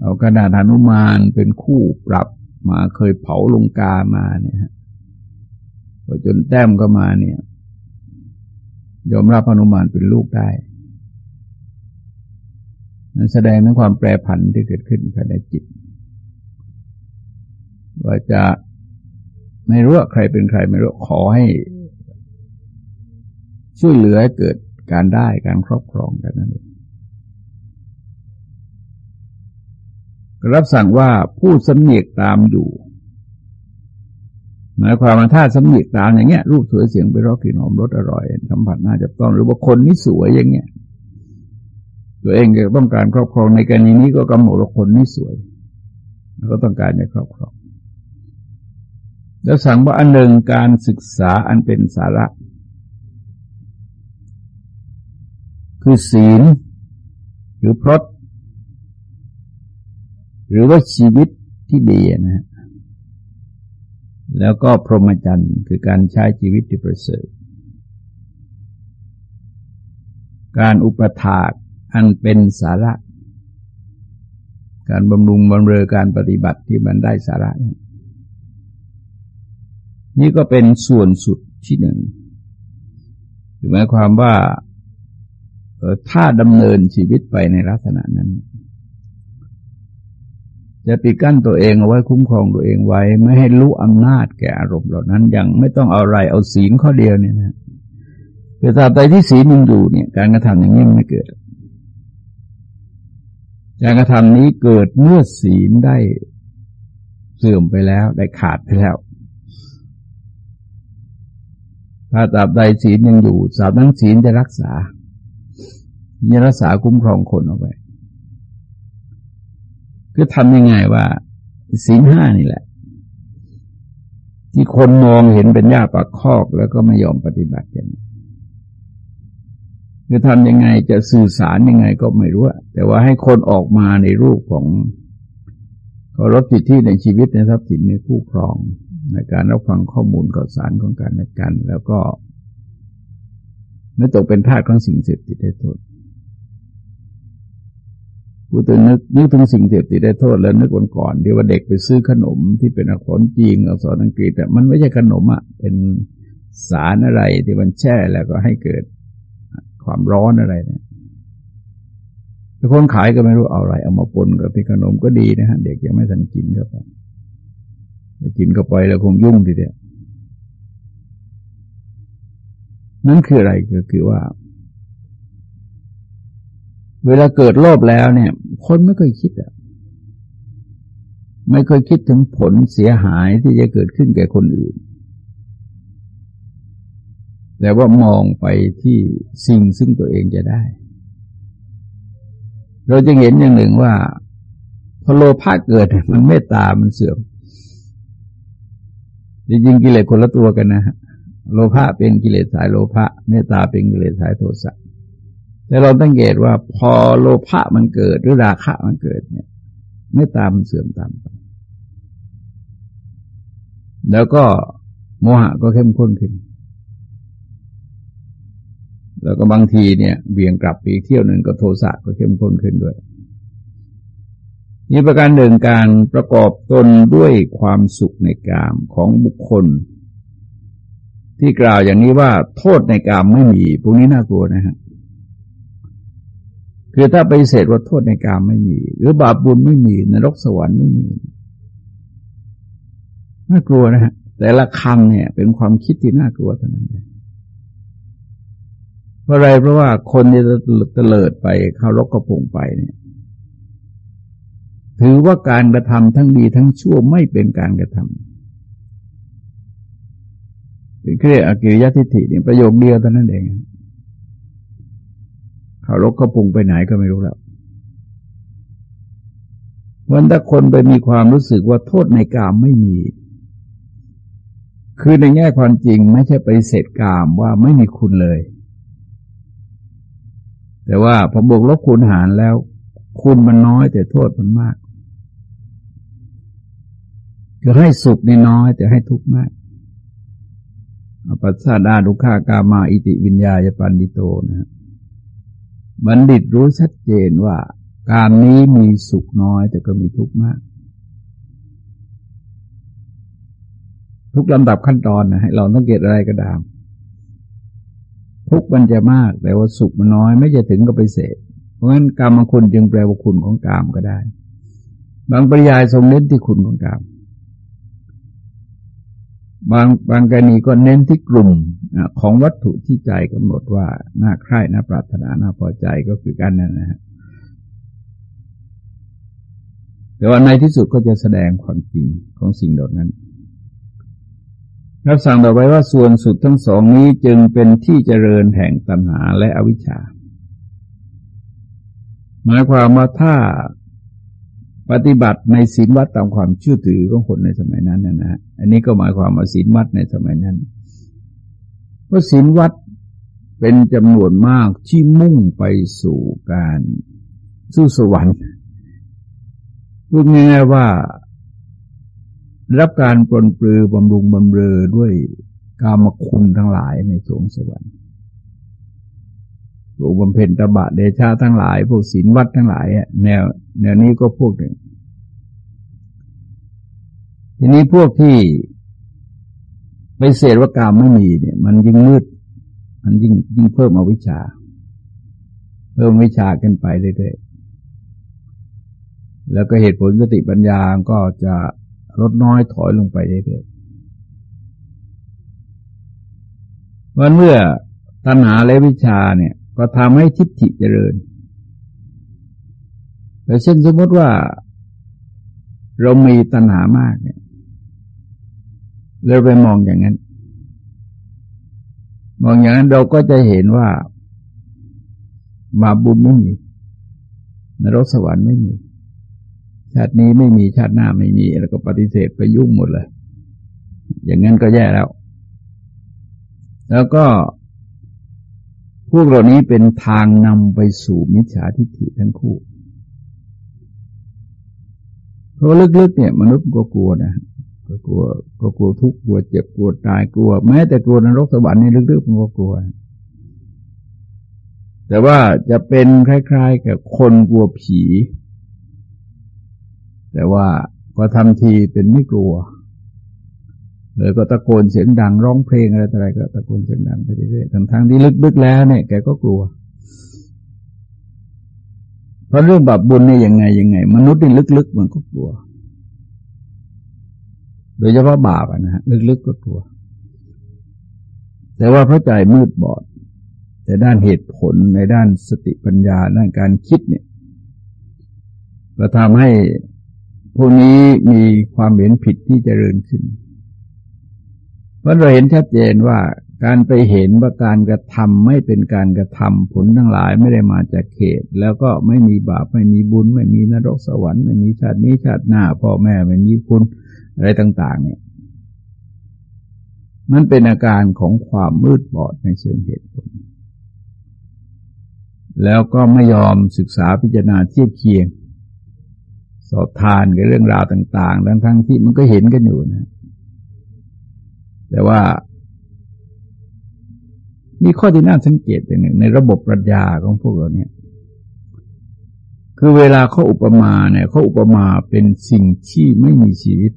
Speaker 1: เอากระดาษหนุมานเป็นคู่ปรับมาเคยเผาลงกามาเนี่ยฮะพอจนแต้มก็มาเนี่ย ยอมรับพนุมานเป็นลูกได้นั่นแสดงถึงความแปรผันที่เกิดขึ้นภายในจิต ว่าจะไม่รู้ว่าใครเป็นใคร ไม่รู้ขอให้ช่วยเหลือให้เกิด การได้การครอบครองกันนั่นเองรับสั่งว่าผู้สำเนียกตามอยู่หมายความว่าถ้าสำเนียกตามอย่างเงี้ย รูปสวยเสียงไปรอกลิ่นหอมรสอร่อยสัมผัสน่าจะต้องหรือว่าคนนี้สวยอย่างเงี้ย ตัวเองก็ต้องการครอบครองในกรณีนี้ก็กำหนดว่าคนนี้สวย แล้วก็ต้องการจะครอบครอง แล้วสั่งว่าอันหนึ่งการศึกษาอันเป็นสาระ คือศีล หรือพรตหรือว่าชีวิตที่ดีนะฮะแล้วก็พรหมจรรย์คือการใช้ชีวิตที่ประเสริฐ การอุปถากอันเป็นสาระ การบำรุงบำเรอการปฏิบัติที่มันได้สาระ นี่ก็เป็นส่วนสุดที่หนึ่งหมายความว่า ถ้าดำเนินชีวิตไปในลักษณะนั้นจะปิดกั้นตัวเองเอาไว้คุ้มครองตัวเองไว้ ไม่ให้รู้อำนาจแก่อารมณ์เหล่านั้น ยังไม่ต้องเอาอะไรเอาศีลข้อเดียวเนี่ยนะคือตราบใดที่ศีลยังอยู่เนี่ย การกระทำอย่างนี้มันไม่เกิด การกระทำนี้เกิดเมื่อศีลได้เสื่อมไปแล้ว ได้ขาดไปแล้ว ถ้าตราบใดศีลยังอยู่ตราบนั้นศีลจะรักษา จะรักษาคุ้มครองคนเอาไว้คือทำยังไงว่าศีลห้านี่แหละ ที่คนมองเห็นเป็นยาปากคอกแล้วก็ไม่ยอมปฏิบัติกันคือทำยังไงจะสื่อสารยังไงก็ไม่รู้ แต่ว่าให้คนออกมาในรูปของเคารพสิทธิในชีวิตในทรัพย์สินในผู้ครอง ในการรับฟังข้อมูลข่าวสารของการและกัน แล้วก็ ไม่ตกเป็นทาสของสิ่งเสพติดได้โทษ พูดถึงนึกนึกถึงสิ่งเสพติดได้โทษแล้วนึกวันก่อนที่ว่าเด็กไปซื้อขนมที่เป็นอักษรจีนอักษรอังกฤษแต่มันไม่ใช่ขนมอะเป็นสารอะไรที่มันแช่แล้วก็ให้เกิดความร้อนอะไรเนี่ยแต่คนขายก็ไม่รู้เอาอะไร เอามาปนกับที่ขนมก็ดีนะฮะ เด็กยังไม่ทันกินเข้าไปกินเข้าไปแล้วคงยุ่งทีเดียวนั่นคืออะไรก็คือว่า เวลาเกิดโลภแล้วเนี่ย คนไม่เคยคิดอะไม่เคยคิดถึงผลเสียหายที่จะเกิดขึ้นแก่คนอื่น แต่ว่ามองไปที่สิ่งซึ่งตัวเองจะได้ เราจะเห็นอย่างหนึ่งว่าพอโลภะเกิดมันเมตตามันเสื่อมจริงๆกิเลสคนละตัวกันนะฮะโลภะเป็นกิเลสสายโลภะเมตตาเป็นกิเลสสายโทสะ แต่เราตั้งเกตว่าพอโลภะมันเกิด หรือราคะมันเกิดเนี่ยไม่ตามเสื่อมตามไป แล้วก็โมหะก็เข้มข้นขึ้น แล้วก็บางทีเนี่ยเบี่ยงกลับอีกเที่ยวหนึ่งก็โทสะก็เข้มข้นขึ้นด้วยนี่ประการหนึ่งการประกอบตนด้วยความสุขในกามของบุคคล ที่กล่าวอย่างนี้ว่าโทษในกามไม่มีพวกนี้น่ากลัวนะฮะ คือถ้าไปเสดว่าโทษในกามไม่มี หรือบาปบุญไม่มีนรกสวรรค์ไม่มีน่ากลัวนะฮะแต่ละคำเนี่ย เป็นความคิดที่น่ากลัวเท่านั้นเองเพราะอะไรเพราะว่าคนที่จะเตลิดไปเข้ารกกระพงไปเนี่ย ถือว่าการกระทำทั้งดีทั้งชั่วไม่เป็นการกระทำเป็นเรียกอกิริยทิฏฐิเนี่ยประโยคเดียวเท่านั้นเอง รกก็ปุงไปไหนก็ไม่รู้แล้ววันถ้าคนไปมีความรู้สึกว่าโทษในกามไม่มี คือในแง่ความจริงไม่ใช่ไปเสดกามว่าไม่มีคุณเลย แต่ว่าพอบวกลบคูณหารแล้ว คุณมันน้อยแต่โทษมันมากคือให้สุขนน้อย แต่ให้ทุกข์มากอปัสสาดาดุขากามาอิติวิญญาญปันดิโตนะบั ณฑิตรู้ชัดเจนว่าการนี้มีสุขน้อยแต่ก็มีทุกข์มาก ทุกลำดับขั้นตอนนะให้เราต้องเกตอะไรก็ตาม ทุกมันจะมากแต่ว่าสุขมันน้อย ไม่จะถึงกับไปเสพเพราะงั้นกรรมคุณจึงแปลว่าคุณของกามก็ได้ บางปริยายทรงเน้นที่คุณของกาม บางบางกรณีก็เน้นที่กลุ่มของวัตถุที่ใจกำหนดว่าน่าใคร่น่าปรารถนาน่าพอใจก็คือกันนั่นนะฮะแต่ว่าในที่สุดก็จะแสดงความจริงของสิ่งเหล่านั้นรับสั่งต่อไปว่าส่วนสุดทั้งสองนี้จึงเป็นที่เจริญแห่งตัณหาและอวิชชา หมายความว่าถ้า ปฏิบัติในศีลวัดตามความเชื่อถือของคนในสมัยนั้นนะฮะอันนี้ก็หมายความว่าศีลวัดในสมัยนั้นเพราะศีลวัดเป็นจำนวนมากที่มุ่งไปสู่การสู้สวรรค์พูดง่ายๆว่ารับการปลนปลือบำรุงบำเรอด้วยกามคุณทั้งหลายในสวงสวรรค์ พวกบำเพ็ญตบะเดชาทั้งหลาย พวกศีลวัดทั้งหลายแนวแนวนี้ก็พวกหนึ่ง ทีนี้พวกที่ไปเสดว่ากามไม่มีเนี่ย มันยิ่งมืด มันยิ่งยิ่งเพิ่มอวิชชา เพิ่มวิชากันไปเรื่อยๆแล้วก็เหตุผลสติปัญญาก็จะลดน้อยถอยลงไปเรื่อยๆวันเมื่อตัณหาและวิชาเนี่ย ก็ทำให้ทิฏฐิเจริญแต่เช่นสมมติว่าเรามีตัณหามากเนี่ยเราไปมองอย่างนั้น มองอย่างนั้นเราก็จะเห็นว่ามาบุญไม่มีนรกสวรรค์ไม่มี ชาตินี้ไม่มีชาติหน้าไม่มีแล้วก็ปฏิเสธไปยุ่งหมดเลย อย่างนั้นก็แย่แล้ว แล้วก็ พวกเหล่านี้เป็นทางนำไปสู่มิจฉาทิฏฐิทั้งคู่ เพราะลึกๆเนี่ย มนุษย์ก็กลัวนะก็กลัวก็กลัวทุกข์กลัวเจ็บกลัวตายกลัว แม้แต่กลัวนรกสวรรค์นี่ลึกๆมันก็กลัว แต่ว่าจะเป็นคล้าย ๆ กับคนกลัวผี แต่ว่าพอทำทีเป็นไม่กลัว เลยก็ตะโกนเสียงดังร้องเพลงอะไรอะไรก็ตะโกนเสียงดังไปเรื่อยๆทั้งทงที่ลึกๆแล้วเนี่ยแกก็กลัว เพราะเรื่องบาปบุญเนี่ยยังไงยังไง มนุษย์นี่ลึกๆมันก็กลัว โดยเฉพาะบาปนะฮะลึกๆก็กลัว แต่ว่าพระใจมืดบอดในด้านเหตุผลในด้านสติปัญญาด้านการคิดเนี่ยก็ทำให้พวกนี้มีความเห็นผิดที่จเจริญขึ้น พราะเราเห็นชัดเจนว่าการไปเห็นว่าการกระทำไม่เป็นการกระทำผลทั้งหลายไม่ได้มาจากเขต แล้วก็ไม่มีบาปไม่มีบุญ ไม่มีนรกสวรรค์ไม่มีชาตินี้ชาติหน้าพ่อแม่ไม่มีคุณอะไรต่าง ๆ เนี่ยมันเป็นอาการของความมืดบอดในเชิงเหตุผล แล้วก็ไม่ยอมศึกษาพิจารณาเทียบเคียง สอบทานกับเรื่องราวต่าง ๆ ทั้งๆที่มันก็เห็นกันอยู่นะ แต่ว่า มีข้อที่น่าสังเกตอย่างหนึ่งในระบบปรัชญาของพวกเราเนี่ย คือเวลาเขาอุปมาเนี่ยเขาอุปมาเป็นสิ่งที่ไม่มีชีวิต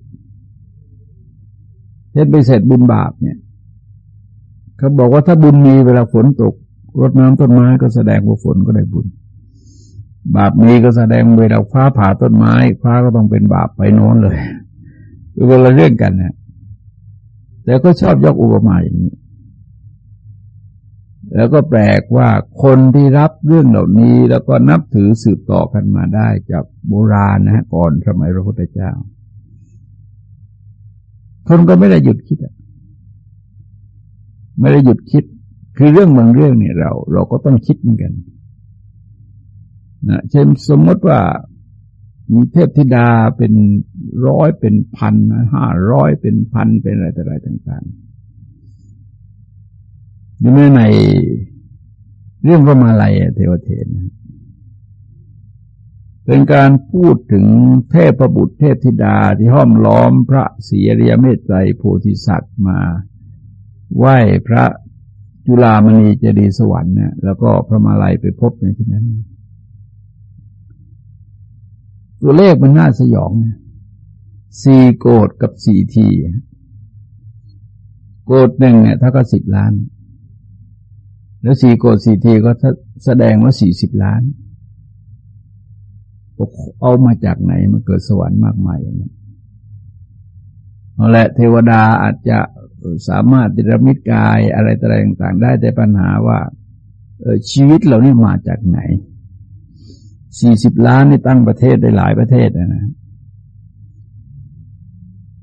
Speaker 1: เช่นไปเสร็จบุญบาปเนี่ยเขาบอกว่าถ้าบุญมีเวลาฝนตกรดน้ำต้นไม้ก็แสดงว่าฝนก็ได้บุญ บาปมีก็แสดงเวลาฟ้าผ่าต้นไม้ฟ้าก็ต้องเป็นบาปไปโน้นเลยคือเวลาเรื่องกันเนี่ย แต่ก็ชอบยกอุปมาอย่างนี้ แล้วก็แปลกว่าคนที่รับเรื่องเหล่านี้ แล้วก็นับถือสืบต่อกันมาได้จากโบราณนะฮะก่อนสมัยพระพุทธเจ้า คนก็ไม่ได้หยุดคิดไม่ได้หยุดคิด คือเรื่องบางเรื่องเนี่ยเรา เราก็ต้องคิดเหมือนกันนะเช่นสมมติว่ามีเทพธิดาเป็น ร้อยเป็นพันห้าร้อยเป็นพันเป็นอะไรต่ออะไรต่างๆอยู่ในเรื่องพระมาลัยเทวเทนเป็นการพูดถึงเทพบุตรเทพธิดาที่ห้อมล้อมพระศรีอริยเมตไตรโพธิสัตว์มาไหว้พระจุลามณีเจดียสวรรค์เนี่ยแล้วก็พระมาลัยไปพบในที่นั้น ตัวเลขมันน่าสยอง สี่โกดกับสี่ที โกดหนึ่งเนี่ยถ้าก็สิบล้าน แล้วสี่โกดสี่ทีก็แสดงว่าสี่สิบล้าน เอามาจากไหนมาเกิดสวรรค์มากมายอย่างนี้เอาละเทวดาอาจจะสามารถดิรมิตกายอะไรต่างๆได้แต่ปัญหาว่าชีวิตเรานี่มาจากไหนสี่สิบล้านนี่ตั้งประเทศได้หลายประเทศนะนะ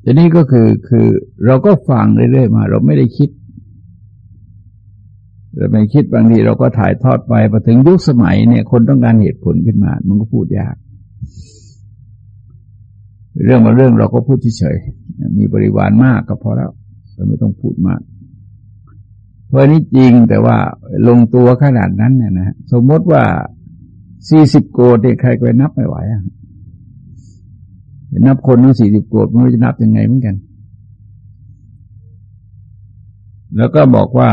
Speaker 1: ทีนี้ก็คือคือเราก็ฟังเรื่อยๆมา เราไม่ได้คิดเราไม่คิดบางทีเราก็ถ่ายทอดไปพอถึงยุคสมัยเนี่ย คนต้องการเหตุผลขึ้นมา มันก็พูดยาก เรื่องมาเรื่องเราก็พูดเฉยมีบริวารมากก็พอแล้วเราไม่ต้องพูดมากเพราะนี้จริงแต่ว่าลงตัวขนาดนั้นเนี่ยนะสมมติว่าสี่สิบโกดเนี่ยใครไปนับไม่ไหวอะ นับคนนู้สี่สิบโกดไม่รู้จะนับยังไงเหมือนกัน แล้วก็บอกว่า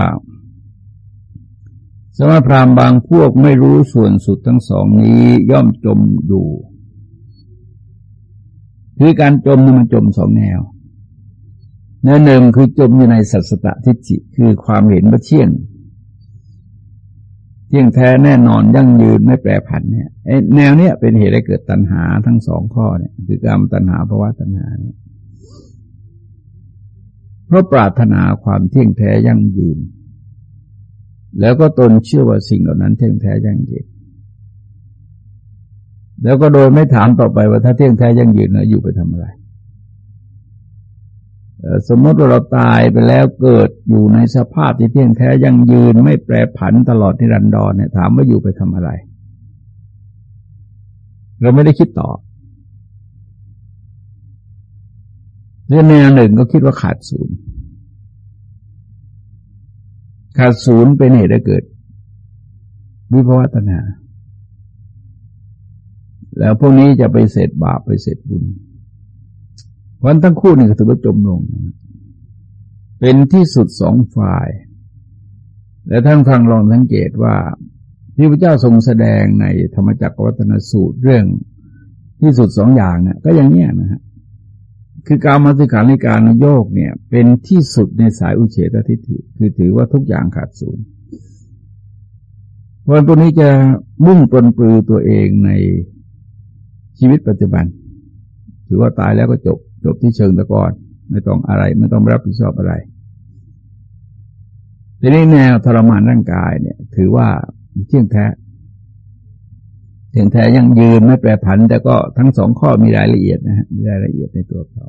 Speaker 1: สมพรามบางพวกไม่รู้ส่วนสุดทั้งสองนี้ย่อมจมอยู่คือการจมนี่มันจมสองแนวแนวหนึ่งคือจมอยู่ในสัตสตทิฏฐิคือความเห็นว่าเที่ยง ยงแท้แน่นอนยั่งยืนไม่แปรผันเนี่ยแนวเนี้ยเป็นเหตุให้เกิดตัณหาทั้งสองข้อเนี่ย คือกรรมตัณหาภาวะตัณหาเนี่ยเพราะปรารถนาความเที่ยงแท้ยั่งยืน แล้วก็ตนเชื่อว่าสิ่งเหล่านั้นเที่ยงแท้ยั่งยืน แล้วก็โดยไม่ถามต่อไปว่าถ้าเที่ยงแท้ยั่งยืนแล้วอยู่ไปทำอะไร สมมติว่าเราตายไปแล้วเกิดอยู่ในสภาพที่เที่ยงแท้ยังยืนไม่แปรผันตลอดนิรันดรเนี่ย ถามว่าอยู่ไปทำอะไร เราไม่ได้คิดต่อเรื่องในวหนึ่งก็คิดว่าขาดศูนย์ ขาดศูนย์เป็นเหตุให้เกิด วิภวตนา แล้วพวกนี้จะไปเสร็จบาปไปเสร็จบุญ วันทั้งคู่นี่ก็ถือว่าจมลง เป็นที่สุดสองฝ่าย และท่านฟังลองสังเกตว่าที่พระเจ้าทรงแสดงในธรรมจักรวัฒนสูตรเรื่องที่สุดสองอย่างเนี่ยก็อย่างนี้นะฮะคือการมาสิการในการโยกเนี่ย เป็นที่สุดในสายอุเฉตทิฏฐิ คือถือว่าทุกอย่างขาดศูนย์วันตัวนี้จะมุ่งปนปลือตัวเองในชีวิตปัจจุบัน ถือว่าตายแล้วก็จบ จบที่เชิงตะกอนไม่ต้องอะไรไม่ต้องรับผิดชอบอะไรทีนี้แนวทรมานร่างกายเนี่ย ถือว่าเที่ยงแท้เที่ยงแท้ยังยืนไม่แปรผัน แต่ก็ทั้งสองข้อมีรายละเอียดนะฮะมีรายละเอียดในตัวเขา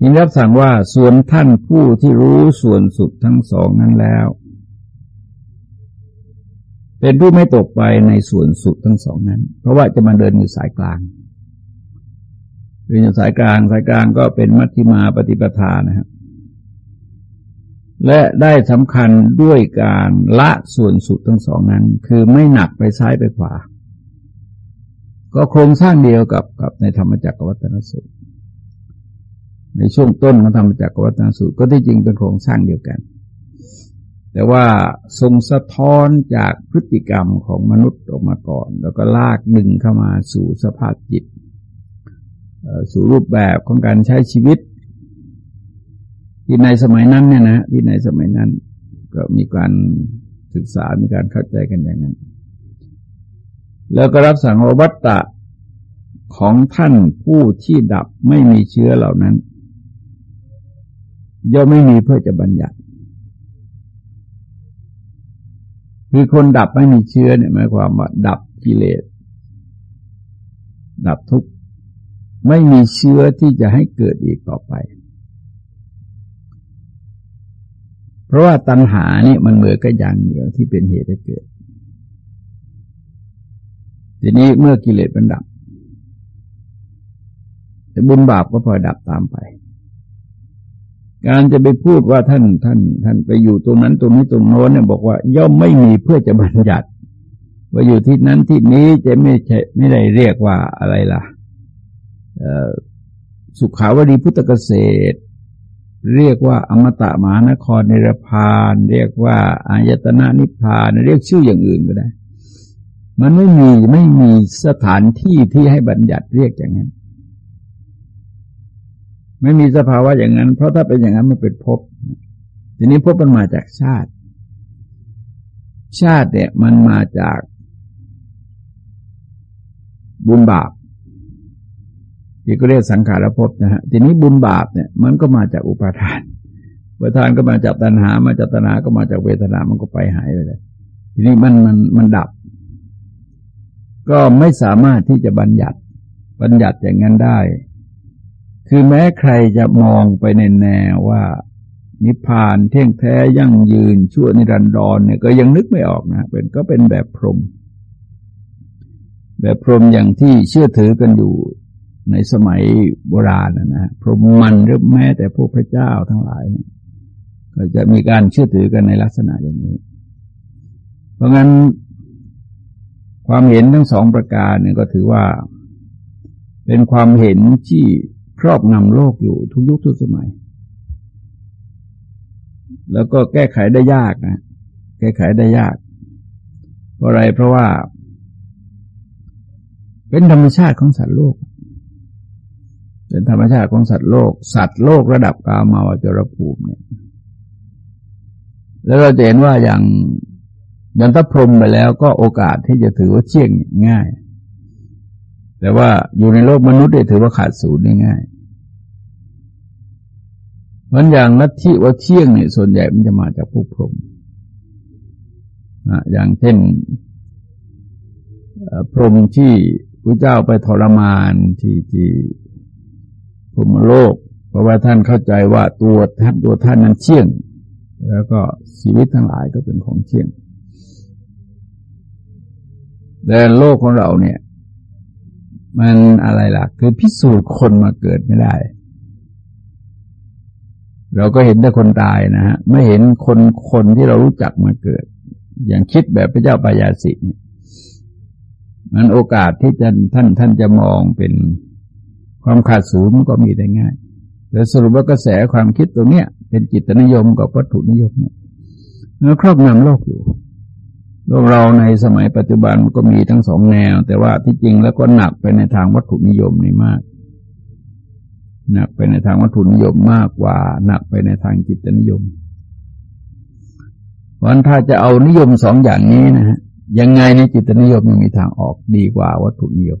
Speaker 1: ยินรับสั่งว่าส่วนท่านผู้ที่รู้ส่วนสุดทั้งสองนั้นแล้ว เป็นผู้ไม่ตกไปในส่วนสุดทั้งสองนั้น เพราะว่าจะมาเดินอยู่สายกลาง เป็นสายกลางสายกลางก็เป็นมัชฌิมาปฏิปทานะครับและได้สำคัญด้วยการละส่วนสุดทั้งสองนั้น คือไม่หนักไปซ้ายไปขวา ก็โครงสร้างเดียวกับกับในธรรมจักรวัฒนสูตร ในช่วงต้นของธรรมจักรวัฒนสูตร ก็ที่จริงเป็นโครงสร้างเดียวกัน แต่ว่าทรงสะท้อนจากพฤติกรรมของมนุษย์ออกมาก่อน แล้วก็ลากดึงเข้ามาสู่สภาพจิต สู่รูปแบบของการใช้ชีวิต ที่ในสมัยนั้นเนี่ยนะที่ในสมัยนั้น ก็มีการศึกษา มีการเข้าใจกันอย่างนั้น แล้วก็รับสั่งวัตตะของท่านผู้ที่ดับไม่มีเชื้อเหล่านั้นย่อมไม่มีเพื่อจะบัญญัติ คือคนดับไม่มีเชื้อเนี่ยหมายความว่าดับกิเลส ดับทุกข์ ไม่มีเชื้อที่จะให้เกิดอีกต่อไป เพราะว่าตัณหานี่มันเหมือนกับยางเดียวที่เป็นเหตุให้เกิด ทีนี้เมื่อกิเลสมันดับแต่บุญบาปก็พลอยดับตามไป การจะไปพูดว่าท่านท่าน ท่านไปอยู่ตรงนั้นตรงนี้ตรงโน้นเนี่ยบอกว่า ย่อมไม่มีเพื่อจะบัญญัติ ว่าอยู่ที่นั้นที่นี้จะไม่ใช่ไม่ได้เรียกว่าอะไรล่ะ สุขาวดีพุทธเกษตร เรียกว่าอมตะมหานครในรพาน เรียกว่าอายตนะนิพพาน เรียกชื่ออย่างอื่นก็ได้ มันไม่มีไม่มีสถานที่ที่ให้บัญญัติเรียกอย่างนั้น ไม่มีสภาวะอย่างนั้น เพราะถ้าเป็นอย่างนั้นมันเป็นภพทีนี้ภพมันมาจากชาติ ชาติเนี่ยมันมาจากบุญบาป ที่ก็เรียกสังขารภพนะฮะทีนี้บุญบาปเนี่ยมันก็มาจากอุปาทานอุปาทานก็มาจากตัณหา มาจากตัณหาก็มาจากเวทนา มันก็ไปหายไปเลย ทีนี้มันมันมันดับ ก็ไม่สามารถที่จะบัญญัติบัญญัติอย่างนั้นได้ คือแม้ใครจะมองไปในแนวว่า นิพพานเที่ยงแท้ยั่งยืนชั่วนิรันดรเนี่ยก็ยังนึกไม่ออกนะเป็นก็เป็นแบบพรหมแบบพรหมอย่างที่เชื่อถือกันอยู่ ในสมัยโบราณนะนะพรหมันหรือแม้แต่พวกพระเจ้าทั้งหลายเนี่ยก็จะมีการเชื่อถือกันในลักษณะอย่างนี้ เพราะงั้นความเห็นทั้งสองประการเนี่ยก็ถือว่า เป็นความเห็นที่ครอบงำโลกอยู่ทุกยุคทุกสมัย แล้วก็แก้ไขได้ยากนะ แก้ไขได้ยาก เพราะอะไรเพราะว่า เป็นธรรมชาติของสัตว์โลก เป็นธรรมชาติของสัตว์โลก สัตว์โลกระดับกามาวจรภูมิเนี่ย แล้วเราจะเห็นว่าอย่างยันทพรมไปแล้วก็โอกาสที่จะถือว่าเชี่ยงง่าย แต่ว่าอยู่ในโลกมนุษย์เนี่ยถือว่าขาดศูนย์ง่ายๆมันอย่างนัทธิว่าเที่ยงเนี่ยส่วนใหญ่มันจะมาจากผู้พรหมอย่างเช่นพรหมที่พระเจ้าไปทรมานที่ที่ พรหมโลก เพราะว่าท่านเข้าใจว่าตัวท่านตัวท่านนั้นเที่ยง แล้วก็ชีวิตทั้งหลายก็เป็นของเที่ยงแต่โลกของเราเนี่ย มันอะไรล่ะ คือพิสูจน์คนมาเกิดไม่ได้ เราก็เห็นแต่คนตายนะฮะ ไม่เห็นคนคนที่เรารู้จักมาเกิด อย่างคิดแบบพระเจ้าปายาสิเนี่ยมันโอกาสที่จะท่านท่านจะมองเป็น ความขาดศูนย์มันก็มีได้ง่ายแต่สรุปว่ากระแสความคิดตรงเนี้ย เป็นจิตนิยมกับวัตถุนิยมเนี่ยมันครอบงำโลกอยู่โลกเราในสมัยปัจจุบันก็มีทั้งสองแนว แต่ว่าที่จริงแล้วก็หนักไปในทางวัตถุนิยมนี่มาก หนักไปในทางวัตถุนิยมมากกว่า หนักไปในทางจิตนิยมเพราะถ้าจะเอานิยมสองอย่างนี้นะฮะยังไงในจิตนิยมยังมีทางออกดีกว่าวัตถุนิยม